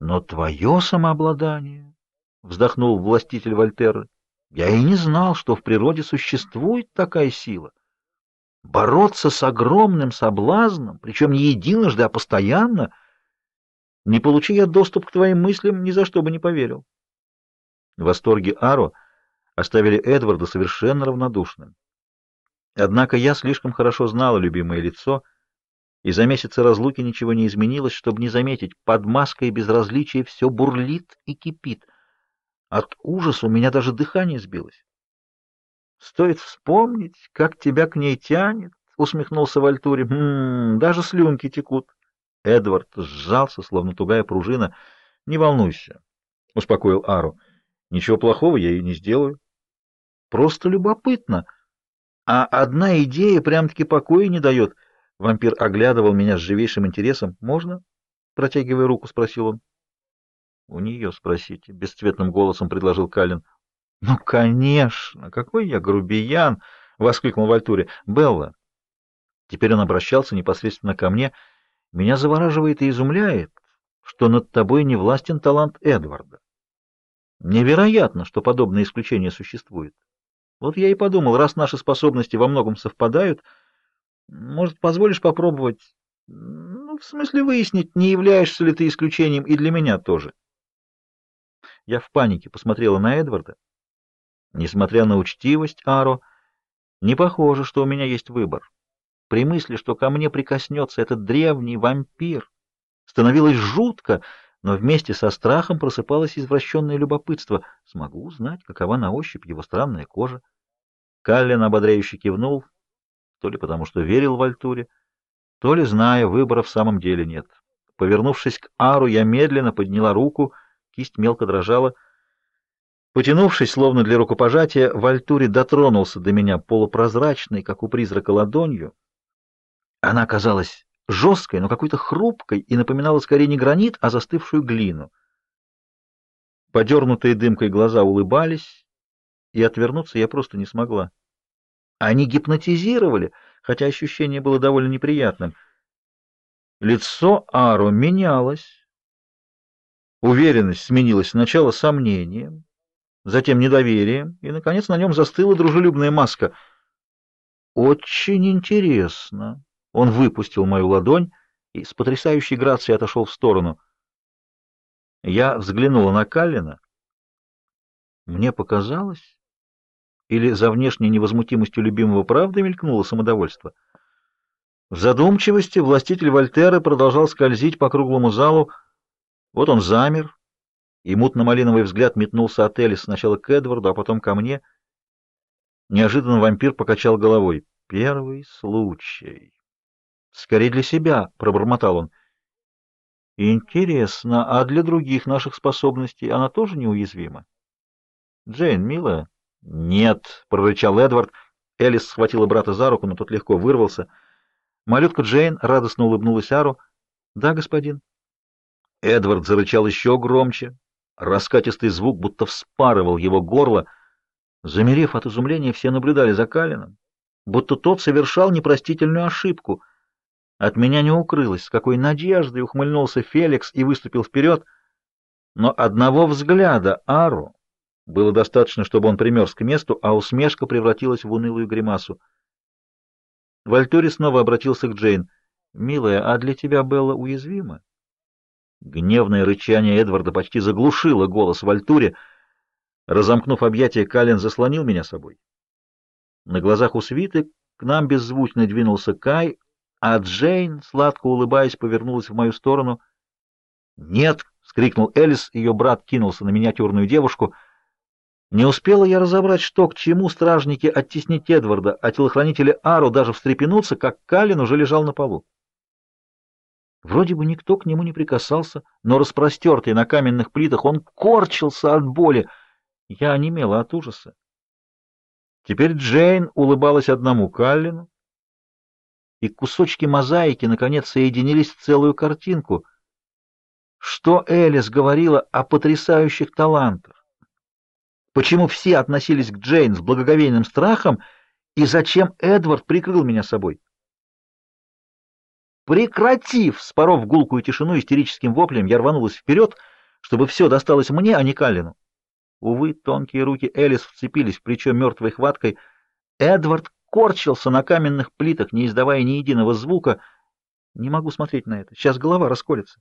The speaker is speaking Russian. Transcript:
Но твое самообладание, — вздохнул властитель Вольтеры, — я и не знал, что в природе существует такая сила. Бороться с огромным соблазном, причем не единожды, а постоянно, не получи я доступ к твоим мыслям, ни за что бы не поверил. В восторге Аро оставили Эдварда совершенно равнодушным. Однако я слишком хорошо знала любимое лицо, и за месяцы разлуки ничего не изменилось, чтобы не заметить, под маской безразличия все бурлит и кипит. От ужаса у меня даже дыхание сбилось. Стоит вспомнить, как тебя к ней тянет, — усмехнулся Вальтури. «М-м, даже слюнки текут. Эдвард сжался, словно тугая пружина. — Не волнуйся, — успокоил Ару. — Ничего плохого я и не сделаю. Просто любопытно. А одна идея прям-таки покоя не дает. Вампир оглядывал меня с живейшим интересом. — Можно? — протягивая руку, спросил он. — У нее спросите, — бесцветным голосом предложил Калин. — Ну, конечно! Какой я грубиян! — воскликнул Вальтури. — Белла! Теперь он обращался непосредственно ко мне. — Меня завораживает и изумляет, что над тобой не властен талант Эдварда. Невероятно, что подобное исключение существует. Вот я и подумал, раз наши способности во многом совпадают, может, позволишь попробовать, ну, в смысле выяснить, не являешься ли ты исключением и для меня тоже. Я в панике посмотрела на Эдварда. Несмотря на учтивость Аро, не похоже, что у меня есть выбор. При мысли, что ко мне прикоснется этот древний вампир, становилось жутко, но вместе со страхом просыпалось извращенное любопытство. Смогу узнать, какова на ощупь его странная кожа. Каллен ободряюще кивнул, то ли потому, что верил в Альтуре, то ли, зная, выбора в самом деле нет. Повернувшись к Ару, я медленно подняла руку, кисть мелко дрожала — Потянувшись, словно для рукопожатия, Вальтури дотронулся до меня полупрозрачной, как у призрака, ладонью. Она казалась жесткой, но какой-то хрупкой и напоминала скорее не гранит, а застывшую глину. Подернутые дымкой глаза улыбались, и отвернуться я просто не смогла. Они гипнотизировали, хотя ощущение было довольно неприятным. Лицо Ару менялось. Уверенность сменилась сначала сомнением, затем недоверием, и, наконец, на нем застыла дружелюбная маска. «Очень интересно». Он выпустил мою ладонь и с потрясающей грацией отошел в сторону. Я взглянула на Каллина. Мне показалось, или за внешней невозмутимостью любимого правды мелькнуло самодовольство. В задумчивости властитель Вольтеры продолжал скользить по круглому залу. Вот он замер, и мутно-малиновый взгляд метнулся от Элис сначала к Эдварду, а потом ко мне. Неожиданно вампир покачал головой. «Первый случай». «Скорее для себя», — пробормотал он. «Интересно, а для других наших способностей она тоже неуязвима?» «Джейн, милая?» «Нет», — прорычал Эдвард. Элис схватила брата за руку, но тот легко вырвался. Малютка Джейн радостно улыбнулась Ару. «Да, господин». Эдвард зарычал еще громче, Раскатистый звук будто вспарывал его горло. Замерев от изумления, все наблюдали за Калином, будто тот совершал непростительную ошибку. От меня не укрылось, с какой надеждой ухмыльнулся Феликс и выступил вперед. Но одного взгляда Ару было достаточно, чтобы он примерз к месту, а усмешка превратилась в унылую гримасу. Вальтори снова обратился к Джейн. «Милая, а для тебя Белла уязвима?» Гневное рычание Эдварда почти заглушило голос в альтуре. Разомкнув объятия, Калин заслонил меня собой. На глазах у свиты к нам беззвучно двинулся Кай, а Джейн, сладко улыбаясь, повернулась в мою сторону. «Нет!» — скрикнул Элис, ее брат кинулся на миниатюрную девушку. Не успела я разобрать, что к чему стражники оттеснить Эдварда, а телохранители Ару даже встрепенуться, как Калин уже лежал на полу. Вроде бы никто к нему не прикасался, но распростертый на каменных плитах он корчился от боли. Я онемела от ужаса. Теперь Джейн улыбалась одному Каллину, и кусочки мозаики, наконец, соединились в целую картинку. Что Элис говорила о потрясающих талантах? Почему все относились к Джейн с благоговейным страхом, и зачем Эдвард прикрыл меня собой? Прекратив, споров гулкую тишину истерическим воплем, я рванулась вперед, чтобы все досталось мне, а не Каллину. Увы, тонкие руки Элис вцепились в плечо мертвой хваткой. Эдвард корчился на каменных плитах, не издавая ни единого звука. Не могу смотреть на это. Сейчас голова расколется.